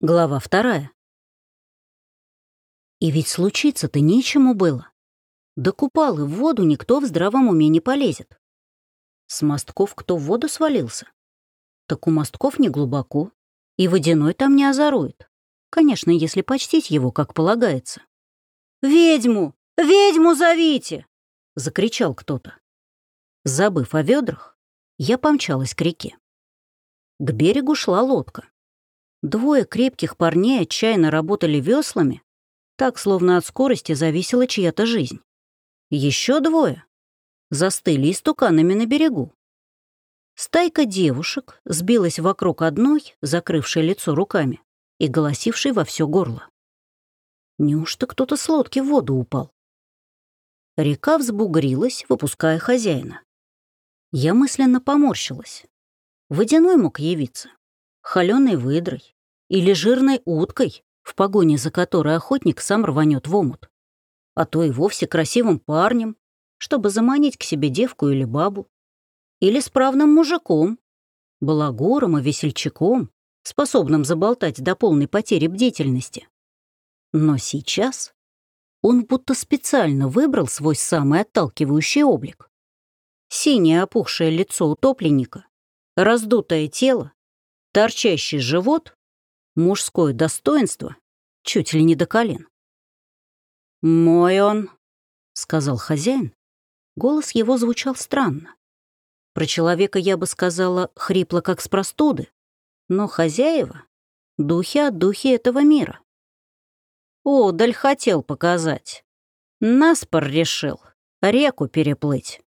Глава вторая. И ведь случиться-то нечему было. До купалы в воду никто в здравом уме не полезет. С мостков кто в воду свалился? Так у мостков не глубоко, и водяной там не озорует. Конечно, если почтить его, как полагается. «Ведьму! Ведьму зовите!» — закричал кто-то. Забыв о ведрах, я помчалась к реке. К берегу шла лодка. Двое крепких парней отчаянно работали веслами, так, словно от скорости зависела чья-то жизнь. Еще двое застыли истуканами на берегу. Стайка девушек сбилась вокруг одной, закрывшей лицо руками и голосившей во все горло. Неужто кто-то с лодки в воду упал? Река взбугрилась, выпуская хозяина. Я мысленно поморщилась. Водяной мог явиться холеной выдрой или жирной уткой, в погоне за которой охотник сам рванет в омут, а то и вовсе красивым парнем, чтобы заманить к себе девку или бабу, или справным мужиком, балагуром и весельчаком, способным заболтать до полной потери бдительности. Но сейчас он будто специально выбрал свой самый отталкивающий облик. Синее опухшее лицо утопленника, раздутое тело, торчащий живот, мужское достоинство чуть ли не до колен. «Мой он», — сказал хозяин. Голос его звучал странно. Про человека я бы сказала хрипло, как с простуды, но хозяева — духи от духи этого мира. Удаль хотел показать. Наспор решил реку переплыть.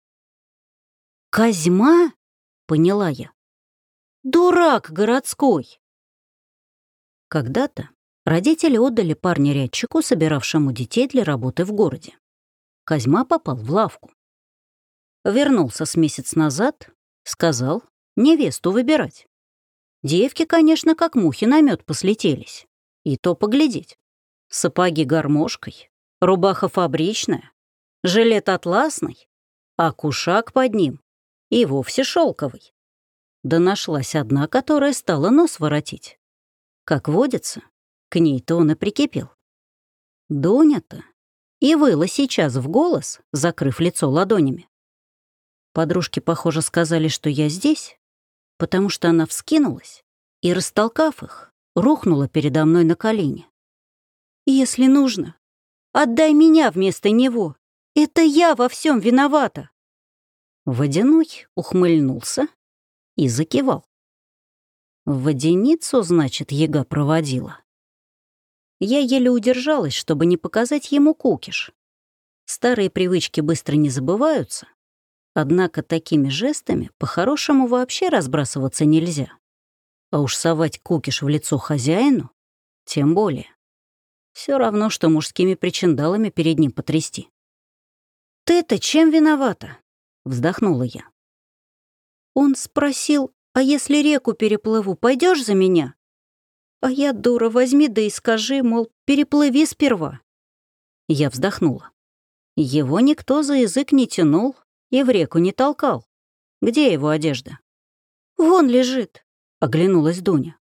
«Козьма?» — поняла я. Дурак городской!» Когда-то родители отдали парня-рядчику, собиравшему детей для работы в городе. Козьма попал в лавку. Вернулся с месяц назад, сказал, невесту выбирать. Девки, конечно, как мухи на мед послетелись. И то поглядеть. Сапоги гармошкой, рубаха фабричная, жилет атласный, а кушак под ним и вовсе шелковый. Да нашлась одна, которая стала нос воротить. Как водится, к ней-то он и прикипел. Дуня-то и выла сейчас в голос, закрыв лицо ладонями. Подружки, похоже, сказали, что я здесь, потому что она вскинулась и, растолкав их, рухнула передо мной на колени. «Если нужно, отдай меня вместо него. Это я во всем виновата». Водяной ухмыльнулся и закивал. Водяницу, значит, яга проводила. Я еле удержалась, чтобы не показать ему кукиш. Старые привычки быстро не забываются, однако такими жестами по-хорошему вообще разбрасываться нельзя. А уж совать кукиш в лицо хозяину тем более. Все равно, что мужскими причиндалами перед ним потрясти. «Ты-то чем виновата?» — вздохнула я. Он спросил, а если реку переплыву, пойдешь за меня? А я, дура, возьми да и скажи, мол, переплыви сперва. Я вздохнула. Его никто за язык не тянул и в реку не толкал. Где его одежда? «Вон лежит», — оглянулась Дуня.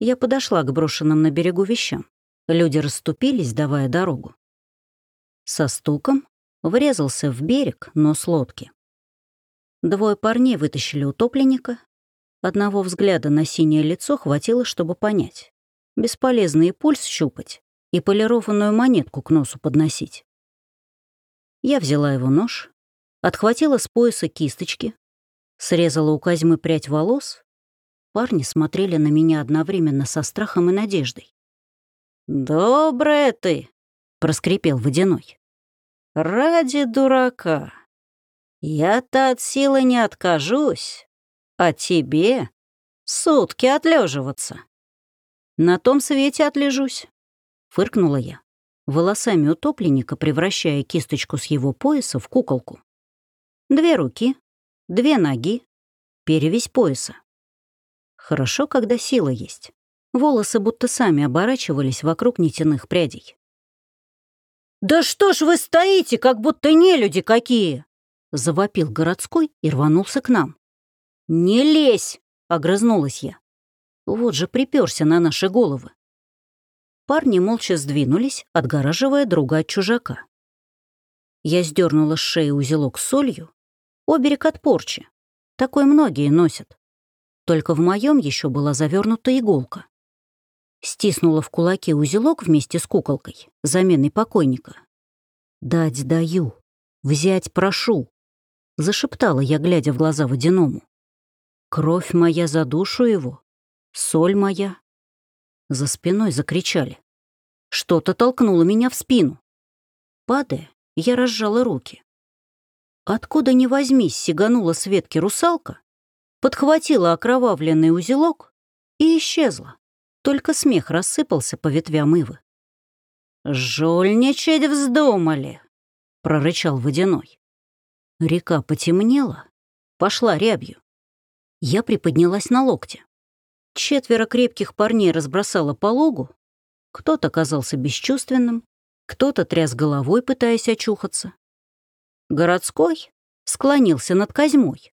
Я подошла к брошенным на берегу вещам. Люди расступились, давая дорогу. Со стуком врезался в берег нос лодки. Двое парней вытащили утопленника. Одного взгляда на синее лицо хватило, чтобы понять. Бесполезно пульс щупать, и полированную монетку к носу подносить. Я взяла его нож, отхватила с пояса кисточки, срезала у Козьмы прядь волос. Парни смотрели на меня одновременно со страхом и надеждой. «Добрая ты!» — проскрипел водяной. «Ради дурака!» Я-то от силы не откажусь, а тебе сутки отлеживаться. На том свете отлежусь, фыркнула я, волосами утопленника превращая кисточку с его пояса в куколку. Две руки, две ноги, перевесь пояса. Хорошо, когда сила есть. Волосы будто сами оборачивались вокруг нитяных прядей. «Да что ж вы стоите, как будто не люди какие!» Завопил городской и рванулся к нам. «Не лезь!» — огрызнулась я. Вот же приперся на наши головы. Парни молча сдвинулись, отгораживая друга от чужака. Я сдернула с шеи узелок с солью, оберег от порчи. Такой многие носят. Только в моем еще была завернута иголка. Стиснула в кулаке узелок вместе с куколкой, заменой покойника. «Дать даю, взять прошу», — зашептала я, глядя в глаза водяному. «Кровь моя за душу его, соль моя». За спиной закричали. Что-то толкнуло меня в спину. Падая, я разжала руки. Откуда ни возьмись, сиганула с ветки русалка, подхватила окровавленный узелок и исчезла. Только смех рассыпался по ветвям ивы. «Жульничать вздумали!» — прорычал водяной. Река потемнела, пошла рябью. Я приподнялась на локте. Четверо крепких парней разбросала по лугу. Кто-то казался бесчувственным, кто-то тряс головой, пытаясь очухаться. Городской склонился над Козьмой,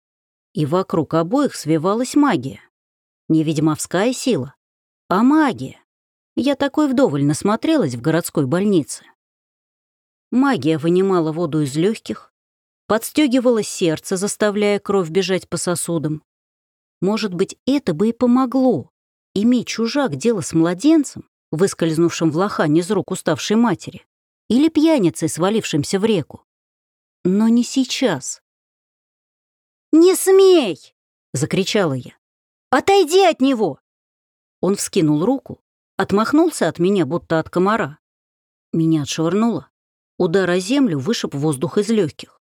и вокруг обоих свивалась магия. Не ведьмовская сила, а магия. Я такой вдоволь насмотрелась в городской больнице. Магия вынимала воду из легких, подстегивала сердце, заставляя кровь бежать по сосудам. Может быть, это бы и помогло. Иметь чужак дело с младенцем, выскользнувшим в лохань из рук уставшей матери, или пьяницей, свалившимся в реку. Но не сейчас. «Не смей!» — закричала я. «Отойди от него!» Он вскинул руку, отмахнулся от меня, будто от комара. Меня отшвырнуло. Удар о землю вышиб воздух из легких.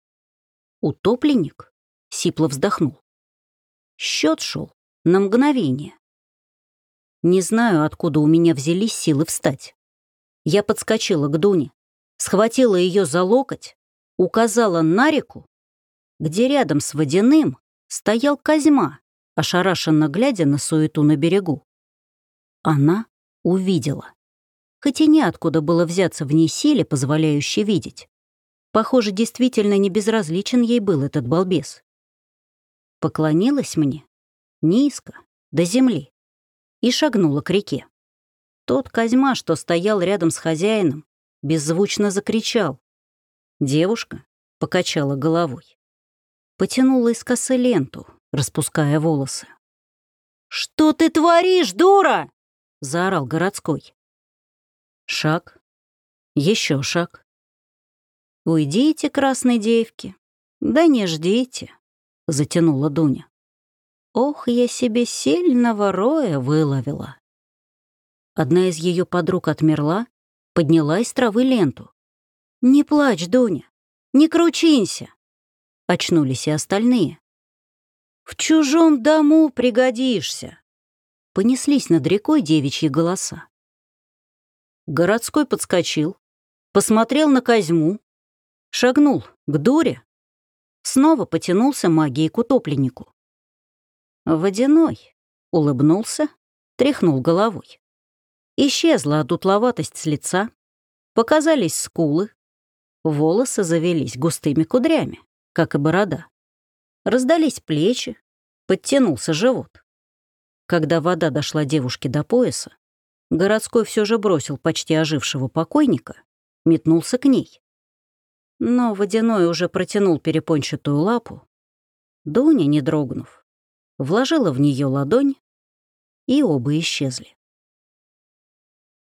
Утопленник сипло вздохнул. Счет шел на мгновение. Не знаю, откуда у меня взялись силы встать. Я подскочила к Дуне, схватила ее за локоть, указала на реку, где рядом с водяным стоял Козьма, ошарашенно глядя на суету на берегу. Она увидела. Хоть и неоткуда было взяться в ней силе, позволяющей видеть. Похоже, действительно не безразличен ей был этот балбес. Поклонилась мне низко, до земли, и шагнула к реке. Тот Козьма, что стоял рядом с хозяином, беззвучно закричал. Девушка покачала головой. Потянула из косы ленту, распуская волосы. «Что ты творишь, дура?» — заорал городской. Шаг. Еще шаг. «Уйдите, красной девки. Да не ждите», — затянула Дуня. «Ох, я себе сильного роя выловила». Одна из ее подруг отмерла, подняла из травы ленту. «Не плачь, Дуня, не кручинься!» Очнулись и остальные. «В чужом дому пригодишься!» понеслись над рекой девичьи голоса. Городской подскочил, посмотрел на Козьму, шагнул к дуре, снова потянулся магией к утопленнику. Водяной улыбнулся, тряхнул головой. Исчезла одутловатость с лица, показались скулы, волосы завелись густыми кудрями, как и борода. Раздались плечи, подтянулся живот. Когда вода дошла девушке до пояса, городской все же бросил почти ожившего покойника, метнулся к ней. Но водяной уже протянул перепончатую лапу. Дуня, не дрогнув, вложила в нее ладонь, и оба исчезли.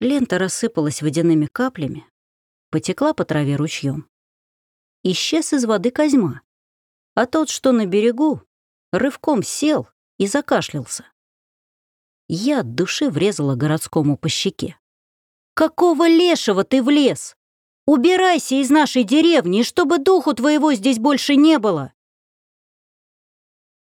Лента рассыпалась водяными каплями, потекла по траве ручьем. Исчез из воды Козьма, а тот, что на берегу, рывком сел и закашлялся. Я от души врезала городскому по щеке. «Какого лешего ты влез? Убирайся из нашей деревни, чтобы духу твоего здесь больше не было!»